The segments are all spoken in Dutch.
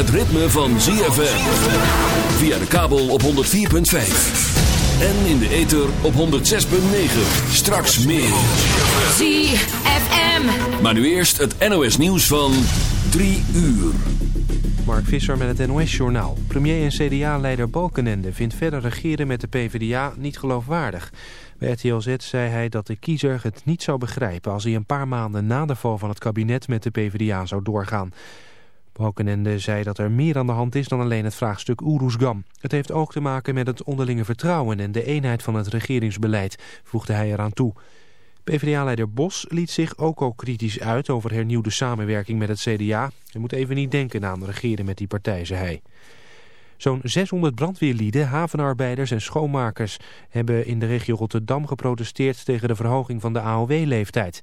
het ritme van ZFM. Via de kabel op 104.5. En in de ether op 106.9. Straks meer. ZFM. Maar nu eerst het NOS nieuws van 3 uur. Mark Visser met het NOS-journaal. Premier en CDA-leider Balkenende vindt verder regeren met de PvdA niet geloofwaardig. Bij RTL Z zei hij dat de kiezer het niet zou begrijpen... als hij een paar maanden na de val van het kabinet met de PvdA zou doorgaan. Balkenende zei dat er meer aan de hand is dan alleen het vraagstuk Oeroesgam. Het heeft ook te maken met het onderlinge vertrouwen en de eenheid van het regeringsbeleid, voegde hij eraan toe. PvdA-leider Bos liet zich ook al kritisch uit over hernieuwde samenwerking met het CDA. Je moet even niet denken aan regeren met die partij, zei hij. Zo'n 600 brandweerlieden, havenarbeiders en schoonmakers hebben in de regio Rotterdam geprotesteerd tegen de verhoging van de AOW-leeftijd.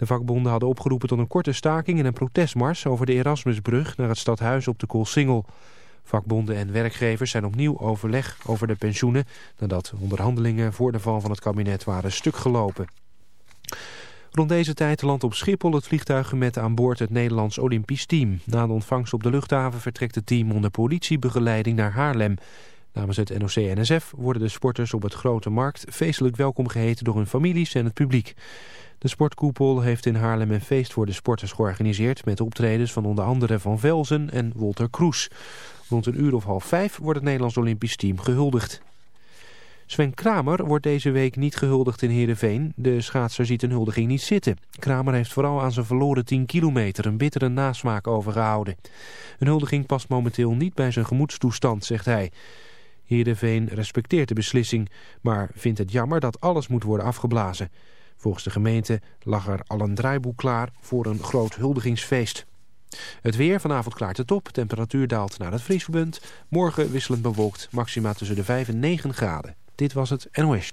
De vakbonden hadden opgeroepen tot een korte staking en een protestmars over de Erasmusbrug naar het stadhuis op de Koolsingel. Vakbonden en werkgevers zijn opnieuw overleg over de pensioenen nadat onderhandelingen voor de val van het kabinet waren stuk gelopen. Rond deze tijd landt op Schiphol het vliegtuig met aan boord het Nederlands Olympisch Team. Na de ontvangst op de luchthaven vertrekt het team onder politiebegeleiding naar Haarlem. Namens het NOC-NSF worden de sporters op het Grote Markt feestelijk welkom geheten door hun families en het publiek. De sportkoepel heeft in Haarlem een feest voor de sporters georganiseerd... met optredens van onder andere Van Velzen en Wolter Kroes. Rond een uur of half vijf wordt het Nederlands Olympisch Team gehuldigd. Sven Kramer wordt deze week niet gehuldigd in Heerenveen. De schaatser ziet een huldiging niet zitten. Kramer heeft vooral aan zijn verloren 10 kilometer een bittere nasmaak overgehouden. Een huldiging past momenteel niet bij zijn gemoedstoestand, zegt hij. Heerenveen respecteert de beslissing, maar vindt het jammer dat alles moet worden afgeblazen. Volgens de gemeente lag er al een draaiboek klaar voor een groot huldigingsfeest. Het weer, vanavond klaart het op. Temperatuur daalt naar het vriespunt. Morgen wisselend bewolkt, maxima tussen de 5 en 9 graden. Dit was het NOS.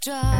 drive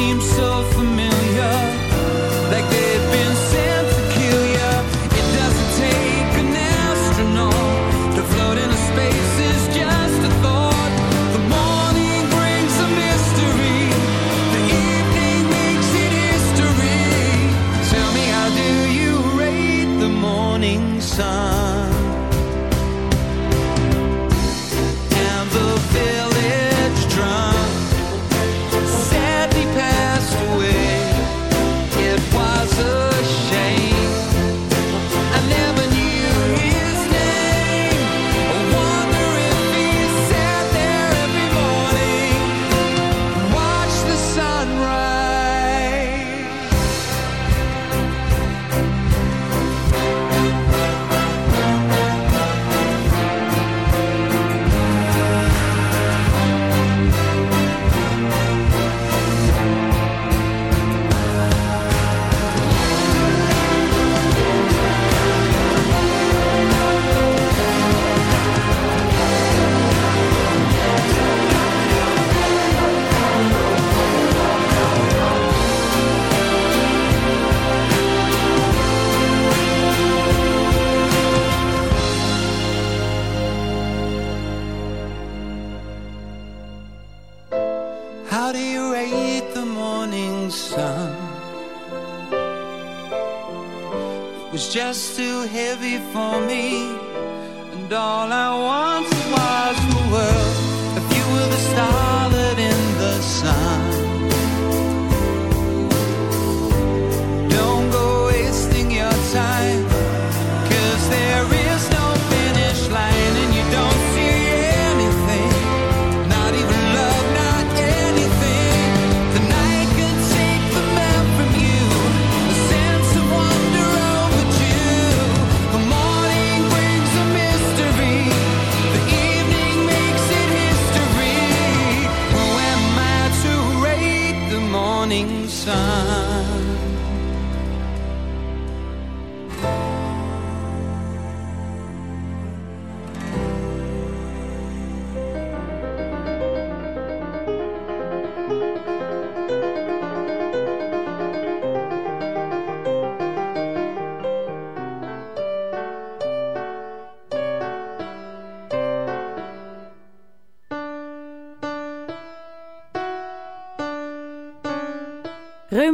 seems so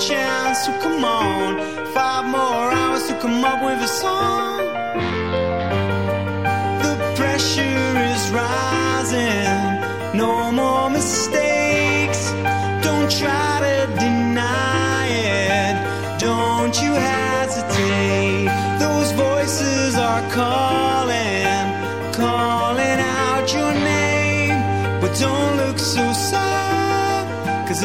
Chance, so come on. Five more hours to come up with a song. The pressure is rising. No more mistakes. Don't try to deny it. Don't you hesitate. Those voices are calling,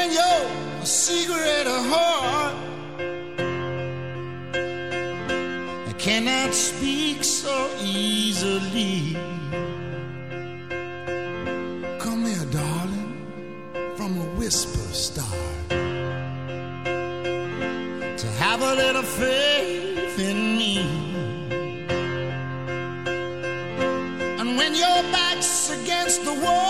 When you're a secret heart, I cannot speak so easily. Come here, darling, from a whisper start. To have a little faith in me. And when your back's against the wall,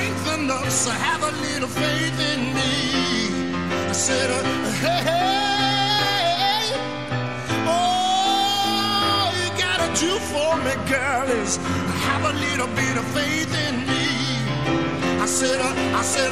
enough to have a little faith in me. I said, uh, hey, hey, all you gotta do for me, girl, is have a little bit of faith in me. I said, uh, I said,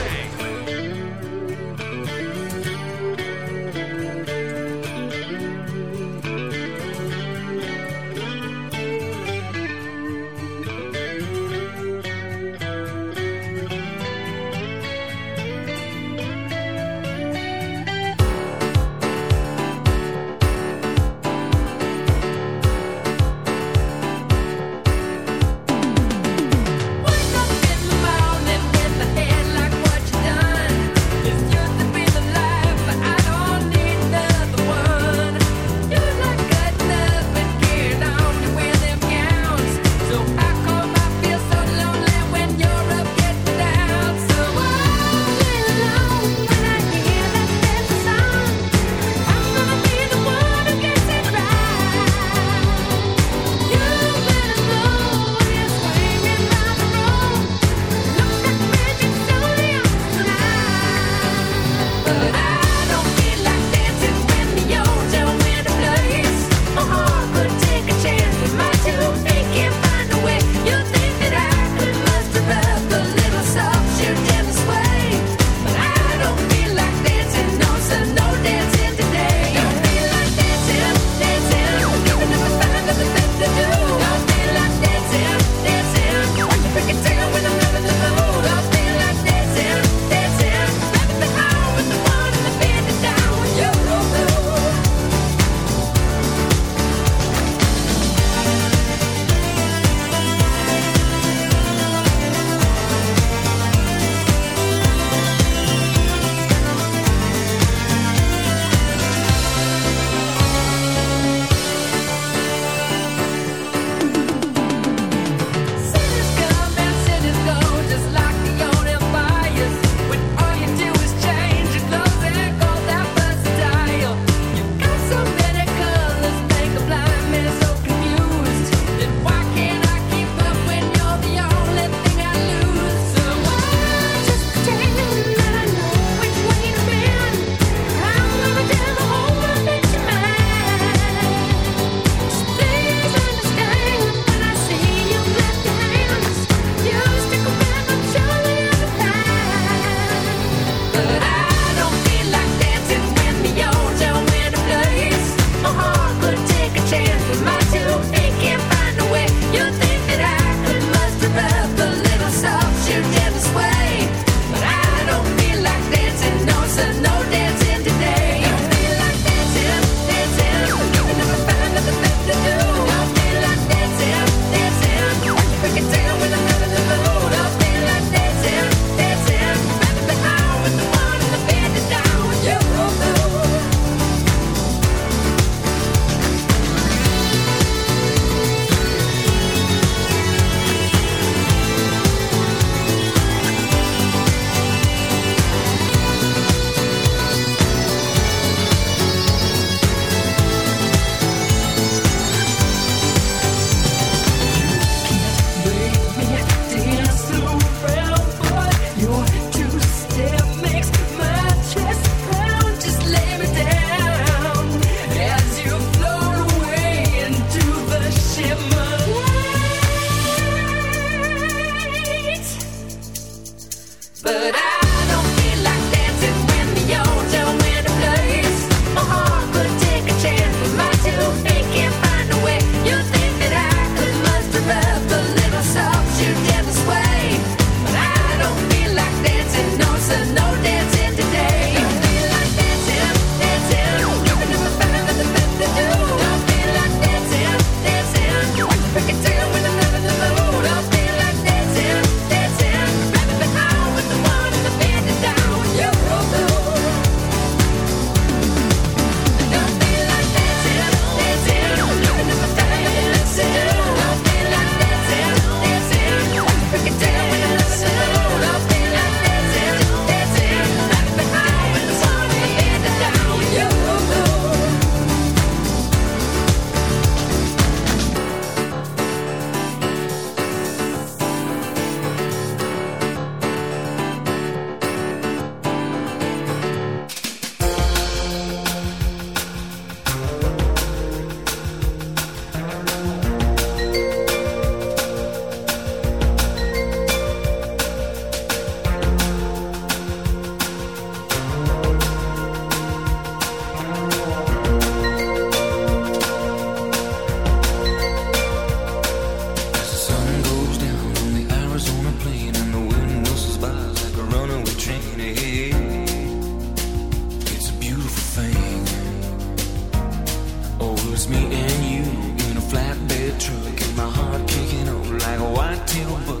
truck and my heart kicking on like a white tail buck.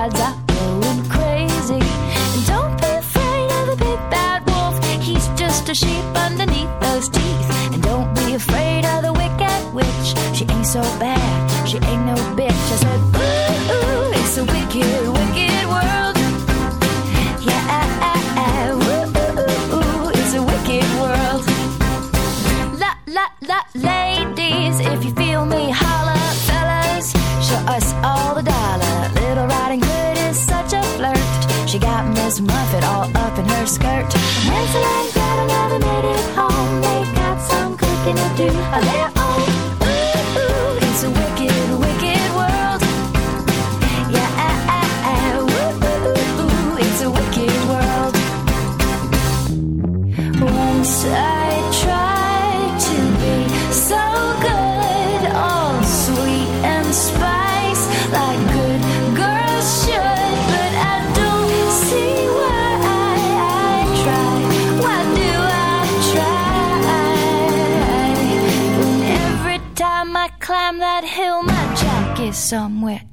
sheep underneath those teeth.